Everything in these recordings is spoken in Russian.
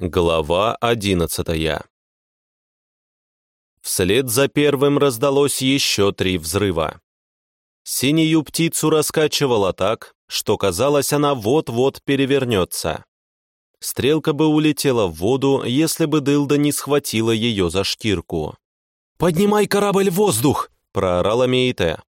Глава одиннадцатая Вслед за первым раздалось еще три взрыва. Синюю птицу раскачивала так, что казалось, она вот-вот перевернется. Стрелка бы улетела в воду, если бы дылда не схватила ее за шкирку. «Поднимай корабль в воздух!» — проорала Мейте.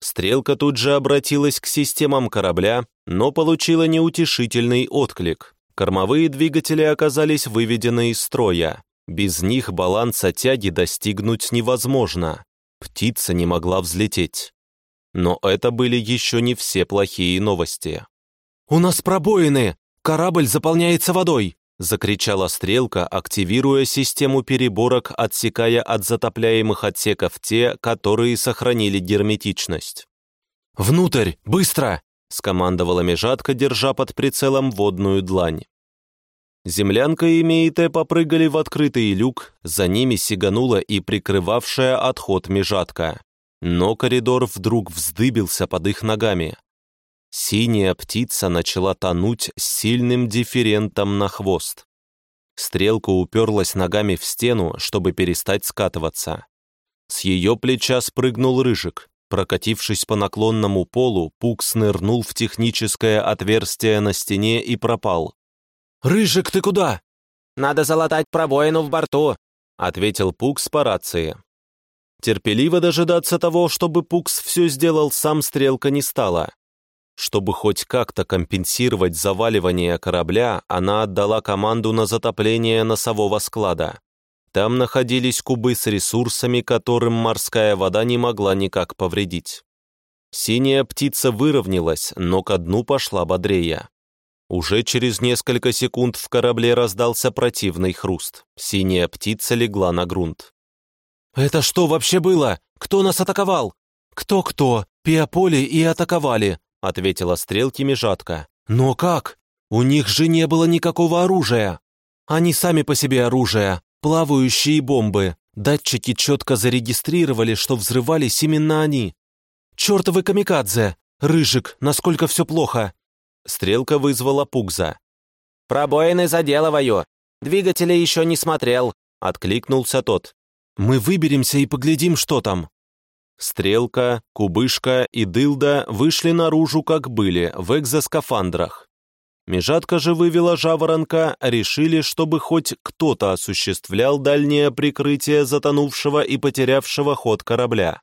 Стрелка тут же обратилась к системам корабля, но получила неутешительный отклик. Кормовые двигатели оказались выведены из строя. Без них баланса тяги достигнуть невозможно. Птица не могла взлететь. Но это были еще не все плохие новости. «У нас пробоины! Корабль заполняется водой!» закричала Стрелка, активируя систему переборок, отсекая от затопляемых отсеков те, которые сохранили герметичность. «Внутрь! Быстро!» — скомандовала межатка, держа под прицелом водную длань. Землянка и Мейте попрыгали в открытый люк, за ними сиганула и прикрывавшая отход межатка. Но коридор вдруг вздыбился под их ногами. Синяя птица начала тонуть с сильным дифферентом на хвост. Стрелка уперлась ногами в стену, чтобы перестать скатываться. С ее плеча спрыгнул рыжик. Прокатившись по наклонному полу, Пук снырнул в техническое отверстие на стене и пропал. «Рыжик, ты куда?» «Надо залатать пробоину в борту», — ответил Пукс по рации. Терпеливо дожидаться того, чтобы Пукс все сделал сам, стрелка не стала. Чтобы хоть как-то компенсировать заваливание корабля, она отдала команду на затопление носового склада. Там находились кубы с ресурсами, которым морская вода не могла никак повредить. Синяя птица выровнялась, но ко дну пошла бодрее. Уже через несколько секунд в корабле раздался противный хруст. Синяя птица легла на грунт. «Это что вообще было? Кто нас атаковал?» «Кто-кто? Пиаполи и атаковали», — ответила стрелки межатка. «Но как? У них же не было никакого оружия. Они сами по себе оружие, плавающие бомбы. Датчики четко зарегистрировали, что взрывались именно они. Чертовы камикадзе! Рыжик, насколько все плохо!» Стрелка вызвала Пугза. «Пробоины заделываю. Двигатели еще не смотрел», — откликнулся тот. «Мы выберемся и поглядим, что там». Стрелка, Кубышка и Дылда вышли наружу, как были, в экзоскафандрах. Межатка же вывела жаворонка, решили, чтобы хоть кто-то осуществлял дальнее прикрытие затонувшего и потерявшего ход корабля.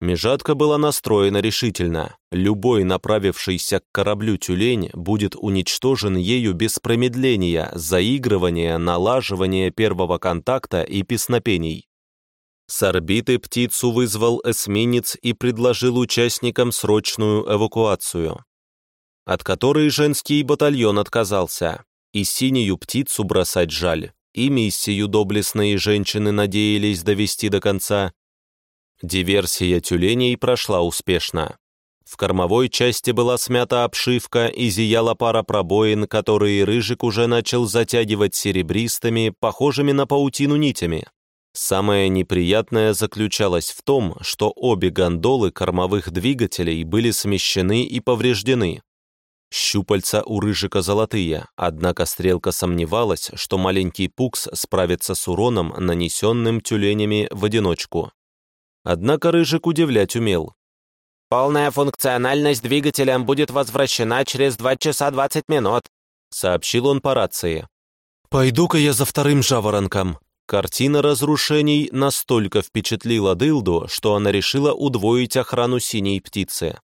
Межатка была настроена решительно. Любой направившийся к кораблю тюлень будет уничтожен ею без промедления, заигрывания, налаживания первого контакта и песнопений. С орбиты птицу вызвал эсминец и предложил участникам срочную эвакуацию, от которой женский батальон отказался, и синюю птицу бросать жаль, и миссию доблестные женщины надеялись довести до конца, Диверсия тюленей прошла успешно. В кормовой части была смята обшивка и зияла пара пробоин, которые Рыжик уже начал затягивать серебристыми, похожими на паутину нитями. Самое неприятное заключалось в том, что обе гондолы кормовых двигателей были смещены и повреждены. Щупальца у Рыжика золотые, однако стрелка сомневалась, что маленький пукс справится с уроном, нанесенным тюленями в одиночку. Однако Рыжик удивлять умел. «Полная функциональность двигателя будет возвращена через 2 часа 20 минут», сообщил он по рации. «Пойду-ка я за вторым жаворонком». Картина разрушений настолько впечатлила Дылду, что она решила удвоить охрану синей птицы.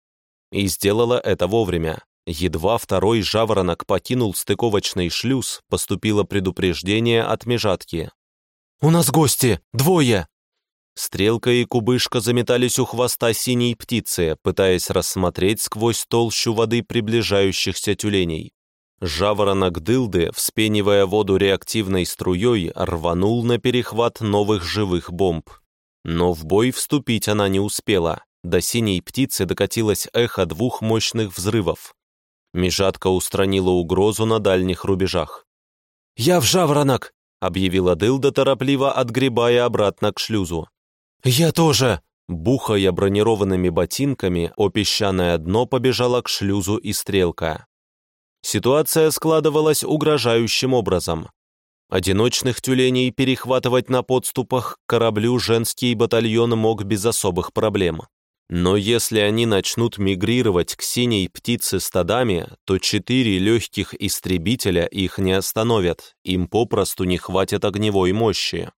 И сделала это вовремя. Едва второй жаворонок покинул стыковочный шлюз, поступило предупреждение от межатки. «У нас гости! Двое!» Стрелка и кубышка заметались у хвоста синей птицы, пытаясь рассмотреть сквозь толщу воды приближающихся тюленей. Жаворонок дылды, вспенивая воду реактивной струей, рванул на перехват новых живых бомб. Но в бой вступить она не успела. До синей птицы докатилось эхо двух мощных взрывов. Межатка устранила угрозу на дальних рубежах. «Я в жаворонок!» — объявила дылда, торопливо отгребая обратно к шлюзу. «Я тоже!» Бухая бронированными ботинками, о песчаное дно побежала к шлюзу и стрелка. Ситуация складывалась угрожающим образом. Одиночных тюленей перехватывать на подступах к кораблю женский батальон мог без особых проблем. Но если они начнут мигрировать к синей птице стадами, то четыре легких истребителя их не остановят, им попросту не хватит огневой мощи.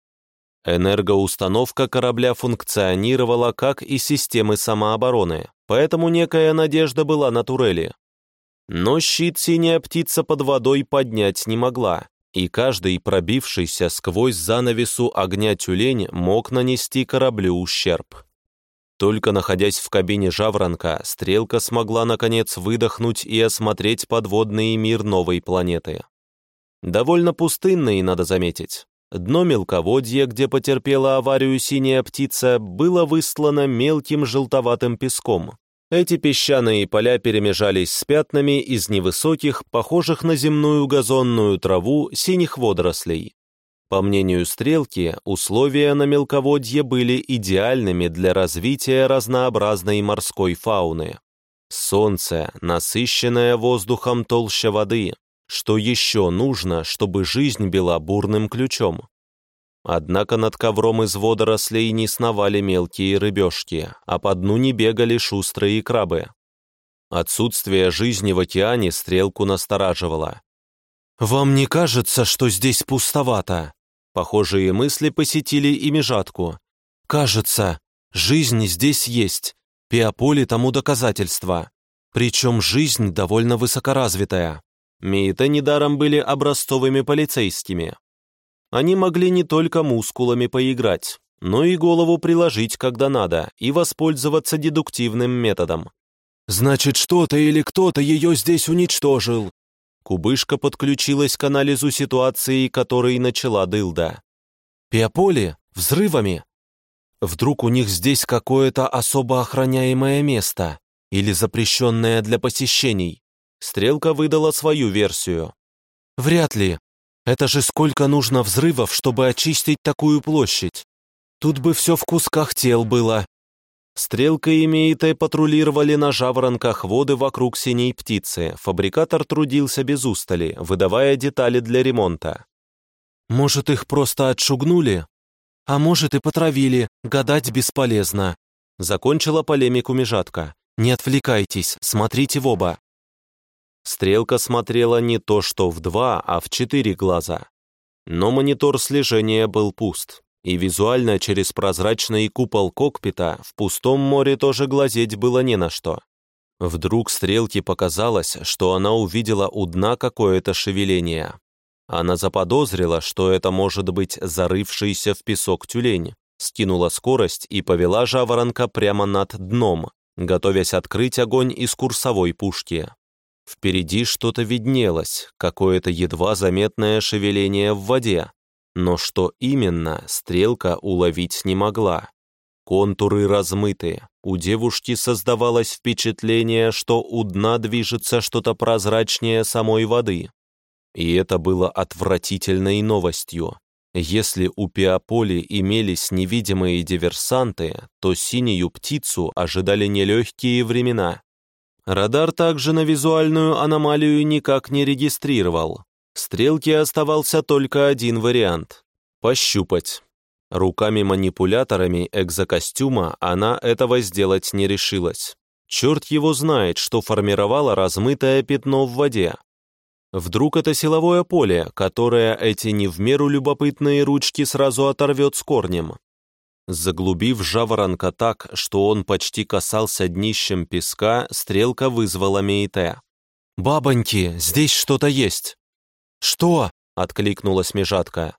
Энергоустановка корабля функционировала как и системы самообороны, поэтому некая надежда была на турели. Но щит синяя птица под водой поднять не могла, и каждый пробившийся сквозь занавесу огня тюлень мог нанести кораблю ущерб. Только находясь в кабине «Жаворонка», Стрелка смогла, наконец, выдохнуть и осмотреть подводный мир новой планеты. Довольно пустынный, надо заметить. Дно мелководья, где потерпела аварию синяя птица, было выслано мелким желтоватым песком. Эти песчаные поля перемежались с пятнами из невысоких, похожих на земную газонную траву, синих водорослей. По мнению Стрелки, условия на мелководье были идеальными для развития разнообразной морской фауны. Солнце, насыщенное воздухом толще воды, что еще нужно, чтобы жизнь била бурным ключом. Однако над ковром из водорослей не сновали мелкие рыбешки, а по дну не бегали шустрые крабы. Отсутствие жизни в океане стрелку настораживало. «Вам не кажется, что здесь пустовато?» Похожие мысли посетили и межатку. «Кажется, жизнь здесь есть, Пиополи тому доказательство. Причем жизнь довольно высокоразвитая. Мейта недаром были образцовыми полицейскими. Они могли не только мускулами поиграть, но и голову приложить, когда надо, и воспользоваться дедуктивным методом. «Значит, что-то или кто-то ее здесь уничтожил», Кубышка подключилась к анализу ситуации, который начала Дылда. «Пиополи? Взрывами? Вдруг у них здесь какое-то особо охраняемое место или запрещенное для посещений?» Стрелка выдала свою версию. «Вряд ли. Это же сколько нужно взрывов, чтобы очистить такую площадь? Тут бы все в кусках тел было, Стрелка и Мейте патрулировали на жаворонках воды вокруг синей птицы. Фабрикатор трудился без устали, выдавая детали для ремонта. «Может, их просто отшугнули? А может, и потравили, гадать бесполезно», закончила полемику межатка. «Не отвлекайтесь, смотрите в оба». Стрелка смотрела не то что в два, а в четыре глаза. Но монитор слежения был пуст и визуально через прозрачный купол кокпита в пустом море тоже глазеть было не на что. Вдруг стрелке показалось, что она увидела у дна какое-то шевеление. Она заподозрила, что это может быть зарывшийся в песок тюлень, скинула скорость и повела жаворонка прямо над дном, готовясь открыть огонь из курсовой пушки. Впереди что-то виднелось, какое-то едва заметное шевеление в воде, но что именно, стрелка уловить не могла. Контуры размыты, у девушки создавалось впечатление, что у дна движется что-то прозрачнее самой воды. И это было отвратительной новостью. Если у Пиополи имелись невидимые диверсанты, то синюю птицу ожидали нелегкие времена. Радар также на визуальную аномалию никак не регистрировал, Стрелке оставался только один вариант — пощупать. Руками-манипуляторами экзокостюма она этого сделать не решилась. Черт его знает, что формировало размытое пятно в воде. Вдруг это силовое поле, которое эти не в меру любопытные ручки сразу оторвет с корнем. Заглубив жаворонка так, что он почти касался днищем песка, стрелка вызвала Мейте. «Бабоньки, здесь что-то есть!» «Что?» — откликнулась межатка.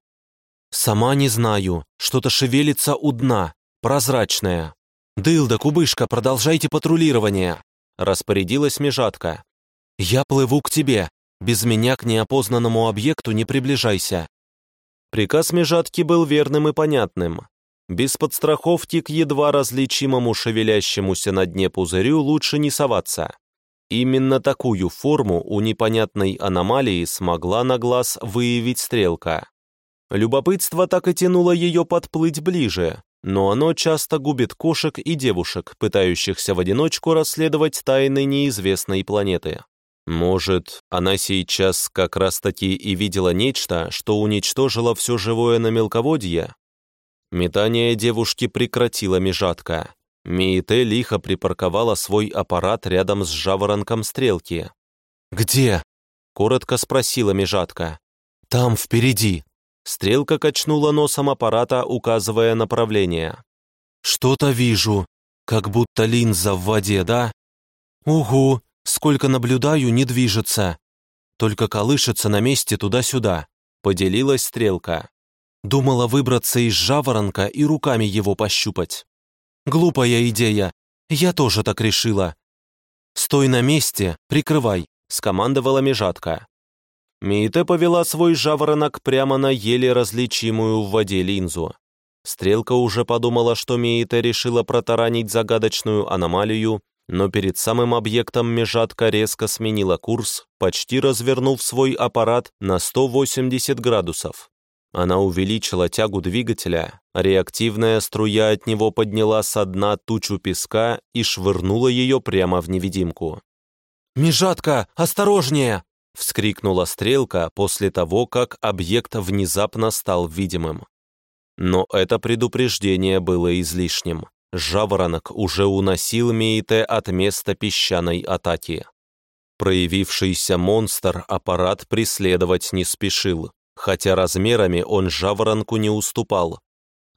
«Сама не знаю. Что-то шевелится у дна. Прозрачное. Дылда, кубышка, продолжайте патрулирование!» — распорядилась межатка. «Я плыву к тебе. Без меня к неопознанному объекту не приближайся». Приказ межатки был верным и понятным. Без подстраховки к едва различимому шевелящемуся на дне пузырю лучше не соваться. Именно такую форму у непонятной аномалии смогла на глаз выявить стрелка. Любопытство так и тянуло ее подплыть ближе, но оно часто губит кошек и девушек, пытающихся в одиночку расследовать тайны неизвестной планеты. Может, она сейчас как раз-таки и видела нечто, что уничтожило все живое на мелководье? Метание девушки прекратила межатка. Миите лихо припарковала свой аппарат рядом с жаворонком стрелки. «Где?» — коротко спросила межатка. «Там, впереди». Стрелка качнула носом аппарата, указывая направление. «Что-то вижу. Как будто линза в воде, да?» «Угу, сколько наблюдаю, не движется. Только колышется на месте туда-сюда», — поделилась стрелка. Думала выбраться из жаворонка и руками его пощупать. Глупая идея. Я тоже так решила. «Стой на месте, прикрывай», — скомандовала межатка. Миите повела свой жаворонок прямо на еле различимую в воде линзу. Стрелка уже подумала, что Миите решила протаранить загадочную аномалию, но перед самым объектом межатка резко сменила курс, почти развернув свой аппарат на 180 градусов. Она увеличила тягу двигателя, реактивная струя от него подняла со дна тучу песка и швырнула ее прямо в невидимку. «Межатка, осторожнее!» — вскрикнула стрелка после того, как объект внезапно стал видимым. Но это предупреждение было излишним. Жаворонок уже уносил Мейте от места песчаной атаки. Проявившийся монстр аппарат преследовать не спешил, хотя размерами он жаворонку не уступал.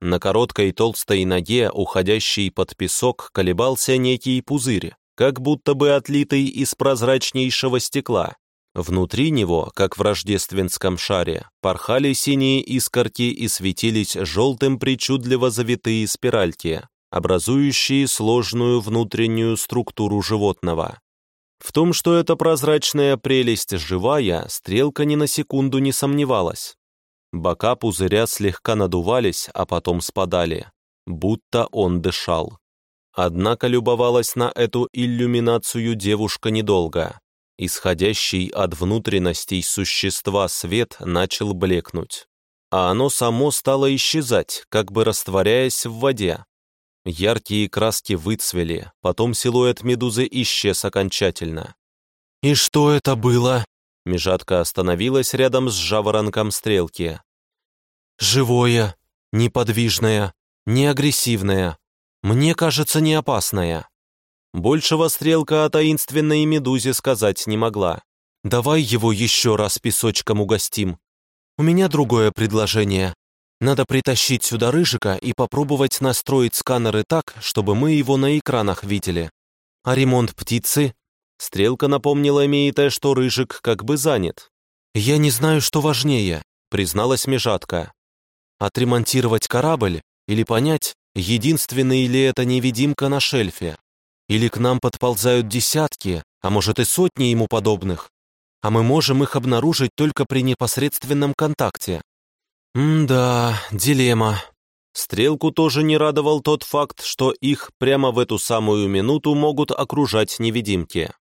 На короткой толстой ноге, уходящей под песок, колебался некий пузырь, как будто бы отлитый из прозрачнейшего стекла. Внутри него, как в рождественском шаре, порхали синие искорки и светились желтым причудливо завитые спиральки, образующие сложную внутреннюю структуру животного. В том, что эта прозрачная прелесть живая, стрелка ни на секунду не сомневалась. Бока пузыря слегка надувались, а потом спадали, будто он дышал. Однако любовалась на эту иллюминацию девушка недолго. Исходящий от внутренностей существа свет начал блекнуть, а оно само стало исчезать, как бы растворяясь в воде. Яркие краски выцвели, потом силуэт медузы исчез окончательно. «И что это было?» Межатка остановилась рядом с жаворонком стрелки. «Живое, неподвижное, неагрессивное. Мне кажется, не опасное». Большего стрелка о таинственной медузе сказать не могла. «Давай его еще раз песочком угостим. У меня другое предложение. Надо притащить сюда Рыжика и попробовать настроить сканеры так, чтобы мы его на экранах видели. А ремонт птицы?» Стрелка напомнила Мейте, что Рыжик как бы занят. «Я не знаю, что важнее», — призналась Межатка. «Отремонтировать корабль или понять, единственный ли это невидимка на шельфе?» Или к нам подползают десятки, а может и сотни ему подобных, а мы можем их обнаружить только при непосредственном контакте. М-да, дилемма. Стрелку тоже не радовал тот факт, что их прямо в эту самую минуту могут окружать невидимки.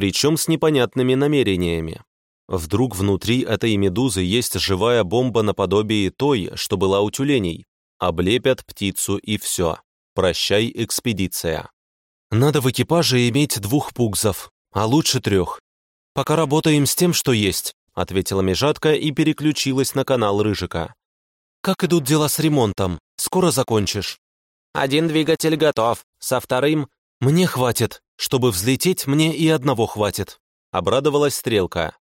Причем с непонятными намерениями. Вдруг внутри этой медузы есть живая бомба наподобие той, что была у тюленей. Облепят птицу и все. Прощай, экспедиция. Надо в экипаже иметь двух пугзов, а лучше трех. Пока работаем с тем, что есть», — ответила Межатка и переключилась на канал Рыжика. «Как идут дела с ремонтом? Скоро закончишь?» «Один двигатель готов, со вторым...» «Мне хватит. Чтобы взлететь, мне и одного хватит», — обрадовалась Стрелка.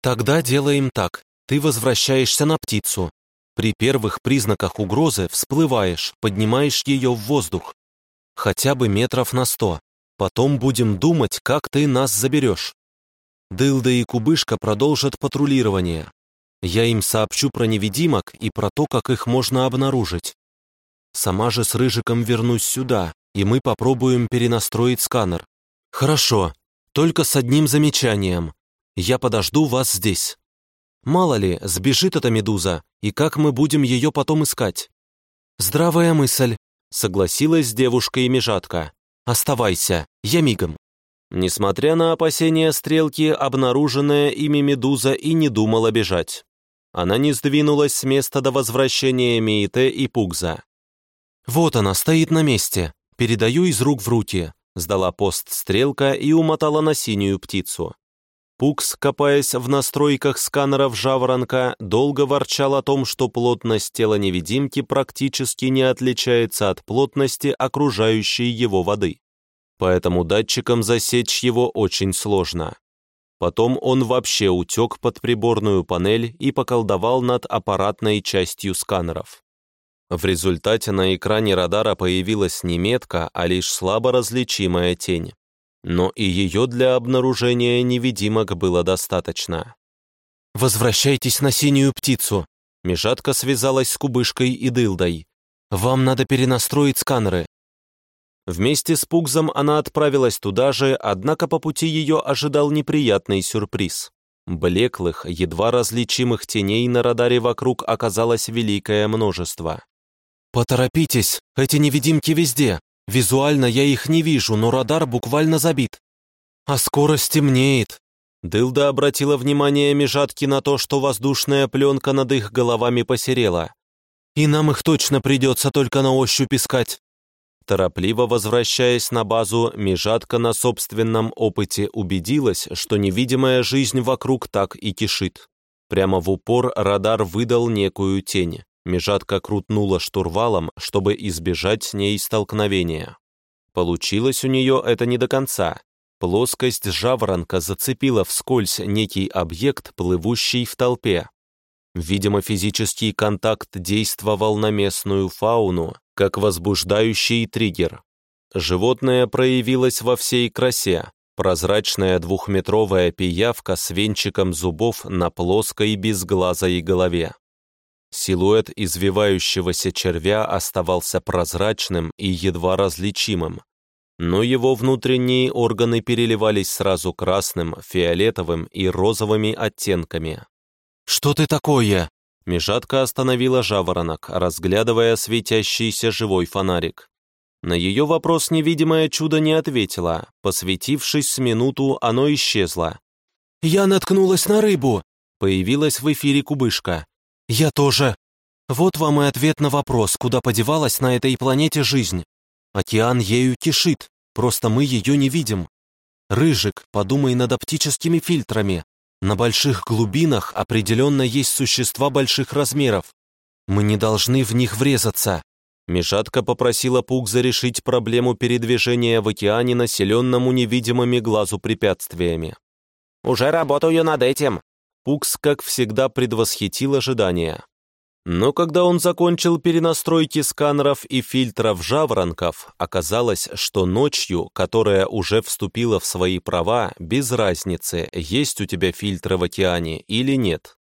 «Тогда делаем так. Ты возвращаешься на птицу. При первых признаках угрозы всплываешь, поднимаешь ее в воздух, хотя бы метров на сто. Потом будем думать, как ты нас заберешь. Дылда и Кубышка продолжат патрулирование. Я им сообщу про невидимок и про то, как их можно обнаружить. Сама же с Рыжиком вернусь сюда, и мы попробуем перенастроить сканер. Хорошо, только с одним замечанием. Я подожду вас здесь. Мало ли, сбежит эта медуза, и как мы будем ее потом искать? Здравая мысль, Согласилась с девушкой Межатка. «Оставайся, я мигом». Несмотря на опасения стрелки, обнаруженная ими медуза и не думала бежать. Она не сдвинулась с места до возвращения Миите и Пугза. «Вот она, стоит на месте. Передаю из рук в руки», сдала пост стрелка и умотала на синюю птицу. Пукс, копаясь в настройках сканеров «Жаворонка», долго ворчал о том, что плотность тела невидимки практически не отличается от плотности окружающей его воды. Поэтому датчикам засечь его очень сложно. Потом он вообще утек под приборную панель и поколдовал над аппаратной частью сканеров. В результате на экране радара появилась не метка, а лишь слабо различимая тень но и ее для обнаружения невидимок было достаточно. «Возвращайтесь на синюю птицу!» Межатка связалась с кубышкой и дылдой. «Вам надо перенастроить сканеры». Вместе с Пугзом она отправилась туда же, однако по пути ее ожидал неприятный сюрприз. Блеклых, едва различимых теней на радаре вокруг оказалось великое множество. «Поторопитесь, эти невидимки везде!» Визуально я их не вижу, но радар буквально забит. А скоро стемнеет. Дылда обратила внимание Межатки на то, что воздушная пленка над их головами посерела. И нам их точно придется только на ощупь искать. Торопливо возвращаясь на базу, Межатка на собственном опыте убедилась, что невидимая жизнь вокруг так и кишит. Прямо в упор радар выдал некую тень. Межатка крутнула штурвалом, чтобы избежать с ней столкновения. Получилось у нее это не до конца. Плоскость жаворонка зацепила вскользь некий объект, плывущий в толпе. Видимо, физический контакт действовал на местную фауну, как возбуждающий триггер. Животное проявилось во всей красе. Прозрачная двухметровая пиявка с венчиком зубов на плоской безглазой голове. Силуэт извивающегося червя оставался прозрачным и едва различимым, но его внутренние органы переливались сразу красным, фиолетовым и розовыми оттенками. «Что ты такое?» Межатка остановила жаворонок, разглядывая светящийся живой фонарик. На ее вопрос невидимое чудо не ответило. Посветившись с минуту, оно исчезло. «Я наткнулась на рыбу!» Появилась в эфире кубышка. «Я тоже. Вот вам и ответ на вопрос, куда подевалась на этой планете жизнь. Океан ею кишит, просто мы ее не видим. Рыжик, подумай над оптическими фильтрами. На больших глубинах определенно есть существа больших размеров. Мы не должны в них врезаться». Мишатка попросила Пугза решить проблему передвижения в океане, населенному невидимыми глазу препятствиями. «Уже работаю над этим», Пукс, как всегда, предвосхитил ожидания. Но когда он закончил перенастройки сканеров и фильтров жаворонков, оказалось, что ночью, которая уже вступила в свои права, без разницы, есть у тебя фильтры в океане или нет.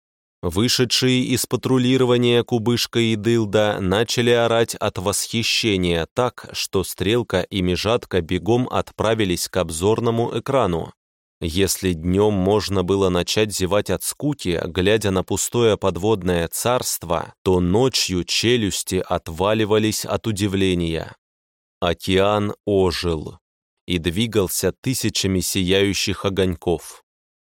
Вышедшие из патрулирования Кубышка и Дылда начали орать от восхищения так, что Стрелка и Межатка бегом отправились к обзорному экрану, если днем можно было начать зевать от скуки, глядя на пустое подводное царство, то ночью челюсти отваливались от удивления. Океан ожил и двигался тысячами сияющих огоньков.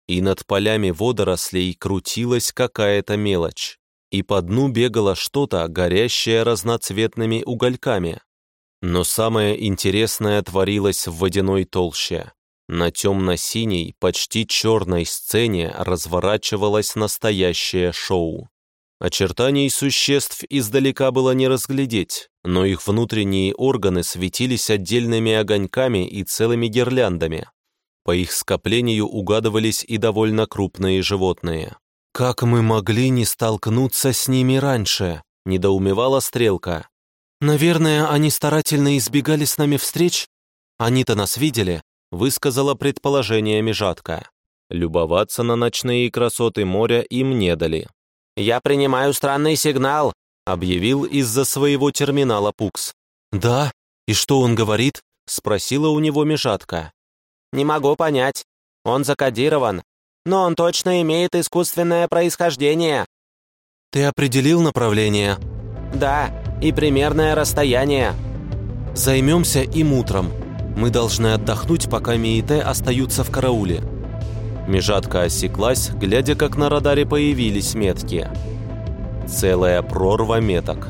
И над полями водорослей крутилась какая-то мелочь, и по дну бегало что-то, горящее разноцветными угольками. Но самое интересное творилось в водяной толще. На темно-синей, почти черной сцене разворачивалось настоящее шоу. Очертаний существ издалека было не разглядеть, но их внутренние органы светились отдельными огоньками и целыми гирляндами. По их скоплению угадывались и довольно крупные животные. «Как мы могли не столкнуться с ними раньше?» — недоумевала Стрелка. «Наверное, они старательно избегали с нами встреч? Они-то нас видели, высказала предположение Межатка. Любоваться на ночные красоты моря им не дали. «Я принимаю странный сигнал», — объявил из-за своего терминала Пукс. «Да? И что он говорит?» — спросила у него Межатка. «Не могу понять. Он закодирован. Но он точно имеет искусственное происхождение». «Ты определил направление?» «Да, и примерное расстояние». «Займемся им утром», мы должны отдохнуть, пока Миите остаются в карауле». Межатка осеклась, глядя, как на радаре появились метки. Целая прорва меток.